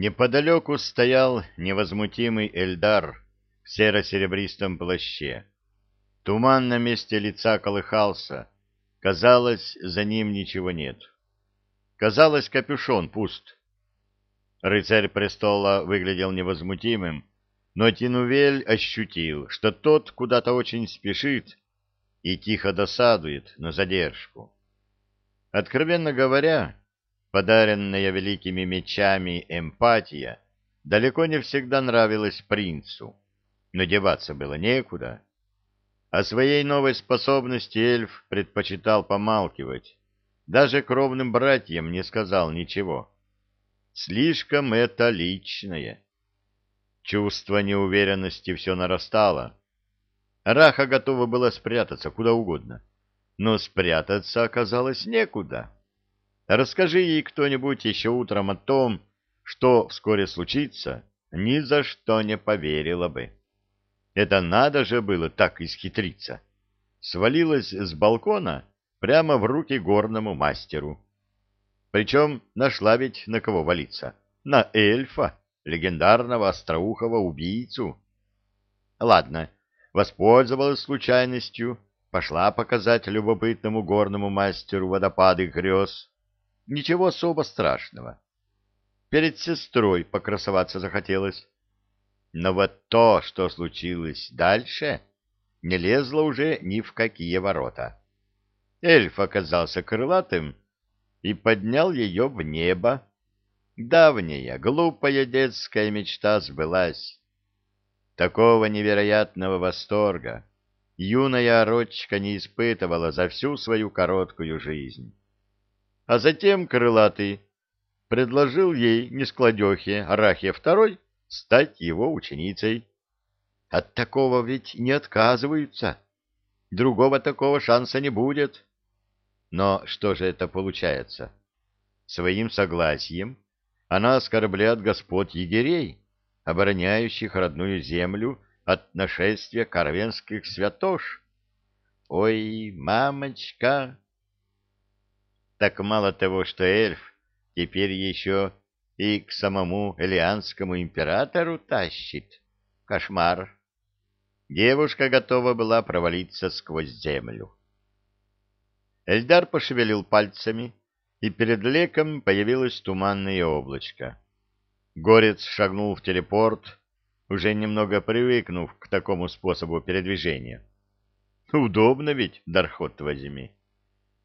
Неподалеку стоял невозмутимый Эльдар в серо-серебристом плаще. Туман на месте лица колыхался. Казалось, за ним ничего нет. Казалось, капюшон пуст. Рыцарь престола выглядел невозмутимым, но Тинувель ощутил, что тот куда-то очень спешит и тихо досадует на задержку. Откровенно говоря, подаренная великими мечами эмпатия далеко не всегда нравилась принцу, но деваться было некуда. О своей новой способности эльф предпочитал помалкивать, даже кровным братьям не сказал ничего. Слишком это личное. Чувство неуверенности все нарастало. Раха готова была спрятаться куда угодно, но спрятаться оказалось некуда. Расскажи ей кто-нибудь еще утром о том, что вскоре случится, ни за что не поверила бы. Это надо же было так исхитриться. Свалилась с балкона прямо в руки горному мастеру. Причем нашла ведь на кого валиться. На эльфа, легендарного остроухого убийцу. Ладно, воспользовалась случайностью, пошла показать любопытному горному мастеру водопады грез, Ничего особо страшного. Перед сестрой покрасоваться захотелось. Но вот то, что случилось дальше, не лезло уже ни в какие ворота. Эльф оказался крылатым и поднял ее в небо. Давняя, глупая детская мечта сбылась. Такого невероятного восторга юная орочка не испытывала за всю свою короткую жизнь. А затем крылатый предложил ей, нескладехе Арахе второй, стать его ученицей. От такого ведь не отказываются. Другого такого шанса не будет. Но что же это получается? Своим согласием она оскорбляет господ егерей, обороняющих родную землю от нашествия карвенских святош. Ой, мамочка, так мало того, что эльф теперь еще и к самому Элианскому императору тащит. Кошмар. Девушка готова была провалиться сквозь землю. Эльдар пошевелил пальцами, и перед леком появилось туманное облачко. Горец шагнул в телепорт, уже немного привыкнув к такому способу передвижения. Удобно ведь, Дархот возьми.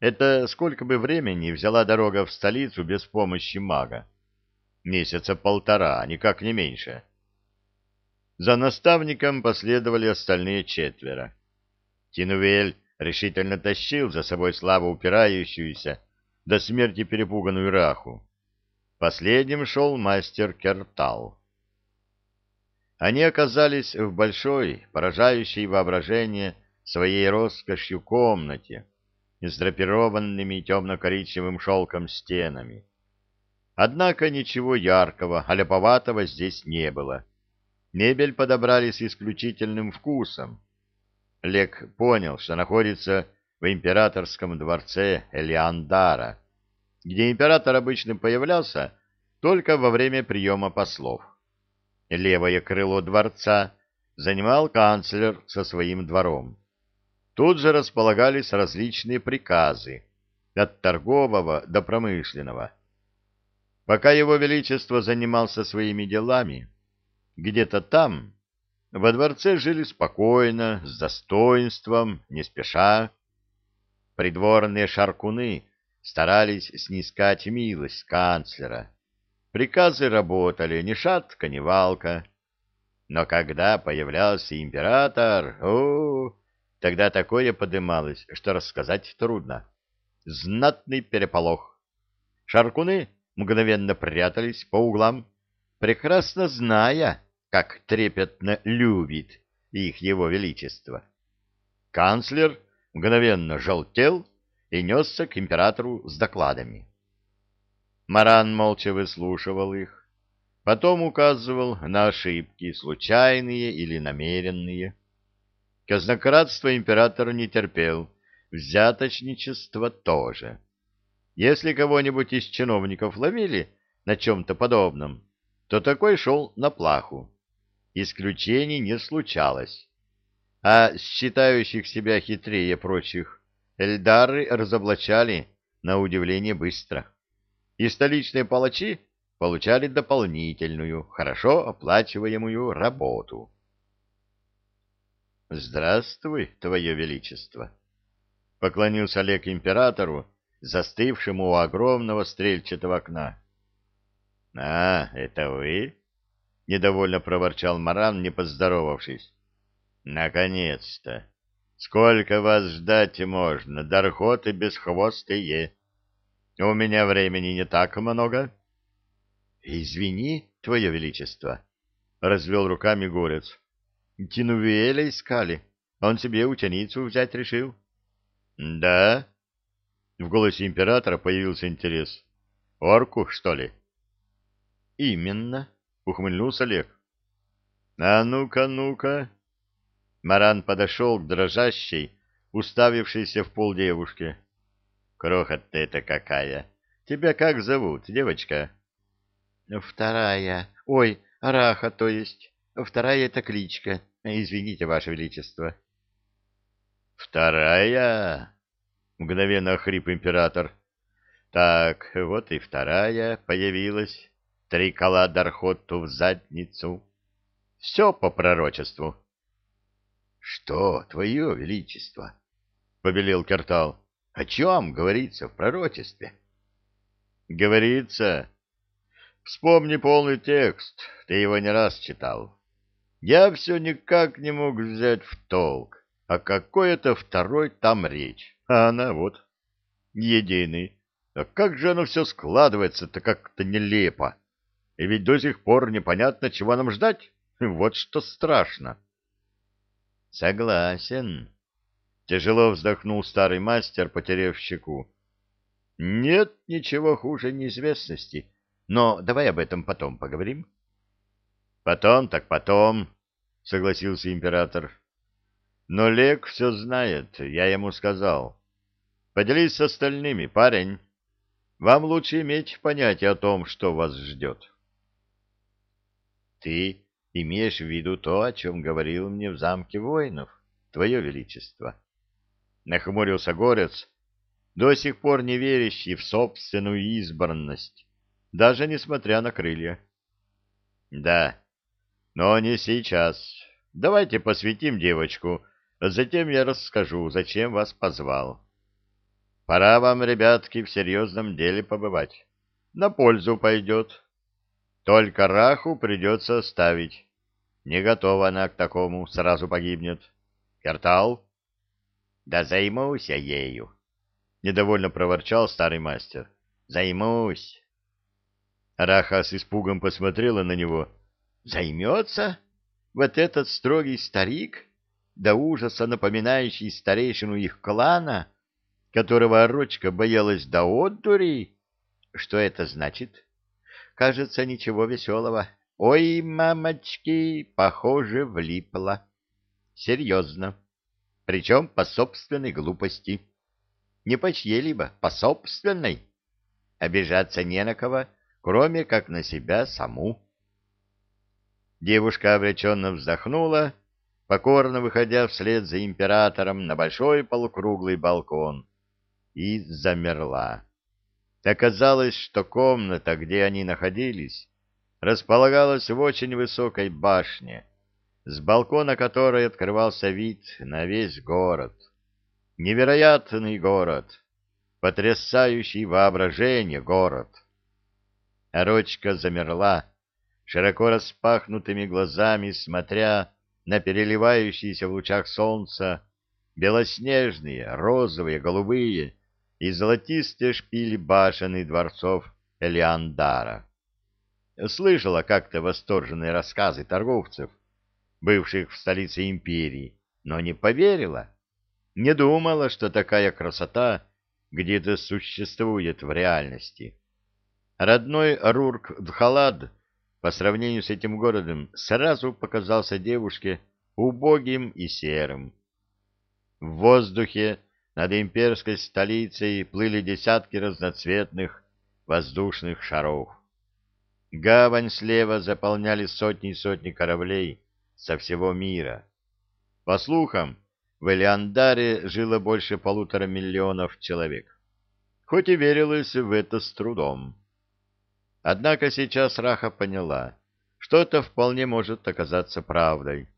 Это сколько бы времени взяла дорога в столицу без помощи мага? Месяца полтора, никак не меньше. За наставником последовали остальные четверо. Тинувель решительно тащил за собой слабо упирающуюся, до смерти перепуганную Раху. Последним шел мастер Кертал. Они оказались в большой, поражающей воображение своей роскошью комнате, с драпированными темно-коричневым шелком стенами. Однако ничего яркого, аляповатого здесь не было. Мебель подобрали с исключительным вкусом. Лек понял, что находится в императорском дворце Элиандара, где император обычно появлялся только во время приема послов. Левое крыло дворца занимал канцлер со своим двором. Тут же располагались различные приказы, от торгового до промышленного. Пока его величество занимался своими делами, где-то там, во дворце жили спокойно, с достоинством, не спеша. Придворные шаркуны старались снискать милость канцлера. Приказы работали ни шатка, ни валка. Но когда появлялся император, о, Тогда такое подымалось, что рассказать трудно. Знатный переполох. Шаркуны мгновенно прятались по углам, прекрасно зная, как трепетно любит их его величество. Канцлер мгновенно желтел и несся к императору с докладами. Маран молча выслушивал их, потом указывал на ошибки, случайные или намеренные. Казнократство император не терпел, взяточничество тоже. Если кого-нибудь из чиновников ловили на чем-то подобном, то такой шел на плаху. Исключений не случалось. А считающих себя хитрее прочих эльдары разоблачали на удивление быстро. И столичные палачи получали дополнительную, хорошо оплачиваемую работу. «Здравствуй, Твое Величество!» — поклонился Олег императору, застывшему у огромного стрельчатого окна. — А, это вы? — недовольно проворчал Маран, не поздоровавшись. — Наконец-то! Сколько вас ждать можно, дархоты бесхвостые! У меня времени не так много. — Извини, Твое Величество, — развел руками горец. — Тинувеля искали, он себе ученицу взять решил. — Да? — в голосе императора появился интерес. «Орку, что ли?» «Именно», — ухмыльнулся Олег. «А ну-ка, ну-ка!» Маран подошел к дрожащей, уставившейся в пол девушке. «Крохот ты это какая! Тебя как зовут, девочка?» «Вторая. Ой, Араха, то есть. Вторая — это кличка. Извините, Ваше Величество». «Вторая?» Мгновенно охрип император. Так, вот и вторая появилась. Три кола Дархотту в задницу. Все по пророчеству. — Что, твое величество? — побелел Кертал. — О чем говорится в пророчестве? — Говорится. Вспомни полный текст, ты его не раз читал. Я все никак не мог взять в толк, а какой это второй там речь. А она вот, единый. А как же оно все складывается-то как-то нелепо. И ведь до сих пор непонятно, чего нам ждать. Вот что страшно. Согласен. Тяжело вздохнул старый мастер, потеряв щеку. Нет ничего хуже неизвестности. Но давай об этом потом поговорим. Потом так потом, согласился император. Но Лек все знает, я ему сказал. Поделись с остальными, парень. Вам лучше иметь понятие о том, что вас ждет. Ты имеешь в виду то, о чем говорил мне в замке воинов, твое величество. Нахмурился горец, до сих пор не верящий в собственную избранность, даже несмотря на крылья. Да, но не сейчас. Давайте посвятим девочку, а затем я расскажу, зачем вас позвал. Пора вам, ребятки, в серьезном деле побывать. На пользу пойдет. Только Раху придется оставить. Не готова она к такому, сразу погибнет. Картал? Да займусь я ею. Недовольно проворчал старый мастер. Займусь. Раха с испугом посмотрела на него. Займется? Вот этот строгий старик, до ужаса напоминающий старейшину их клана, — которого Орочка боялась до одури. Что это значит? Кажется, ничего веселого. Ой, мамочки, похоже, влипла. Серьезно. Причем по собственной глупости. Не по чьей-либо, по собственной. Обижаться не на кого, кроме как на себя саму. Девушка обреченно вздохнула, покорно выходя вслед за императором на большой полукруглый балкон, и замерла. Оказалось, что комната, где они находились, располагалась в очень высокой башне, с балкона которой открывался вид на весь город. Невероятный город, потрясающий воображение город. Орочка замерла, широко распахнутыми глазами смотря на переливающиеся в лучах солнца белоснежные, розовые, голубые и золотистые шпили башен и дворцов Элиандара. Слышала как-то восторженные рассказы торговцев, бывших в столице империи, но не поверила. Не думала, что такая красота где-то существует в реальности. Родной Рурк-Дхалад по сравнению с этим городом сразу показался девушке убогим и серым. В воздухе над имперской столицей плыли десятки разноцветных воздушных шаров. Гавань слева заполняли сотни и сотни кораблей со всего мира. По слухам, в Элеандаре жило больше полутора миллионов человек, хоть и верилось в это с трудом. Однако сейчас Раха поняла, что это вполне может оказаться правдой.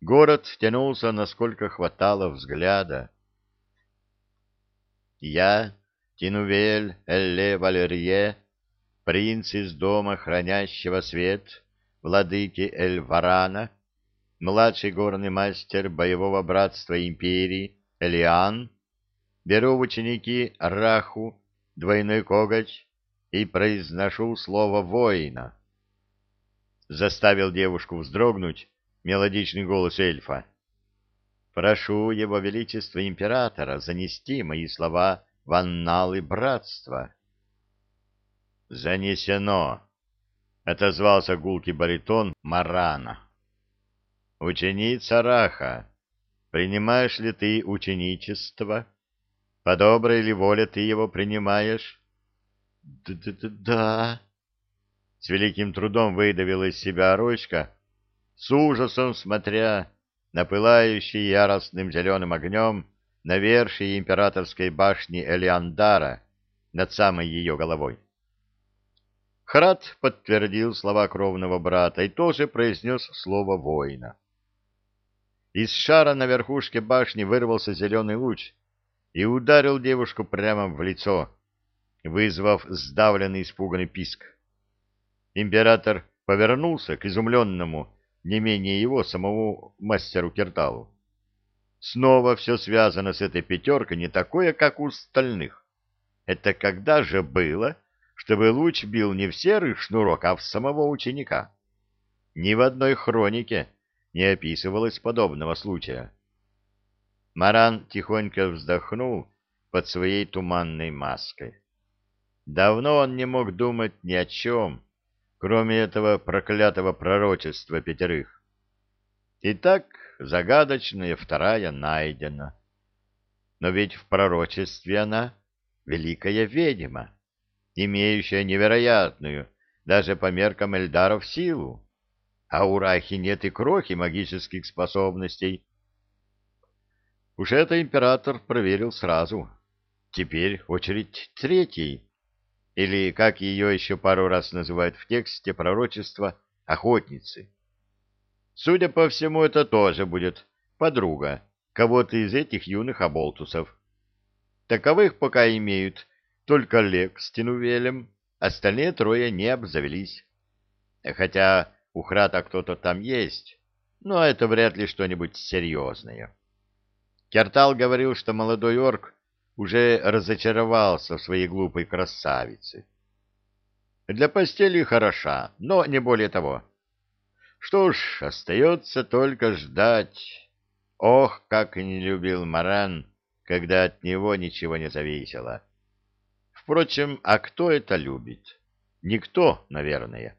Город тянулся, насколько хватало взгляда. Я, Тинувель Элле Валерье, принц из дома, хранящего свет, владыки Эльварана, младший горный мастер боевого братства империи Элиан, беру в ученики Раху, двойной коготь, и произношу слово «воина». Заставил девушку вздрогнуть мелодичный голос эльфа. «Прошу его величество императора занести мои слова в анналы братства». «Занесено!» — отозвался гулкий баритон Марана. «Ученица Раха, принимаешь ли ты ученичество? По доброй ли воле ты его принимаешь?» «Да...» С великим трудом выдавила из себя Орочка, с ужасом смотря на пылающий яростным зеленым огнем навершие императорской башни Элеандара над самой ее головой. Храд подтвердил слова кровного брата и тоже произнес слово воина. Из шара на верхушке башни вырвался зеленый луч и ударил девушку прямо в лицо, вызвав сдавленный испуганный писк. Император повернулся к изумленному, не менее его, самому мастеру Кирталу. Снова все связано с этой пятеркой не такое, как у остальных. Это когда же было, чтобы луч бил не в серый шнурок, а в самого ученика. Ни в одной хронике не описывалось подобного случая. Маран тихонько вздохнул под своей туманной маской. Давно он не мог думать ни о чем, кроме этого проклятого пророчества пятерых. Итак, загадочная вторая найдена. Но ведь в пророчестве она великая ведьма имеющая невероятную, даже по меркам Эльдаров, силу. А у Рахи нет и крохи магических способностей. Уж это император проверил сразу. Теперь очередь третьей, или, как ее еще пару раз называют в тексте пророчества, охотницы. Судя по всему, это тоже будет подруга кого-то из этих юных оболтусов. Таковых пока имеют только Лек с Тинувелем, остальные трое не обзавелись. Хотя у Храта кто-то там есть, но это вряд ли что-нибудь серьезное. Кертал говорил, что молодой орк уже разочаровался в своей глупой красавице. Для постели хороша, но не более того. Что ж, остается только ждать. Ох, как не любил Маран, когда от него ничего не зависело. Впрочем, а кто это любит? Никто, наверное.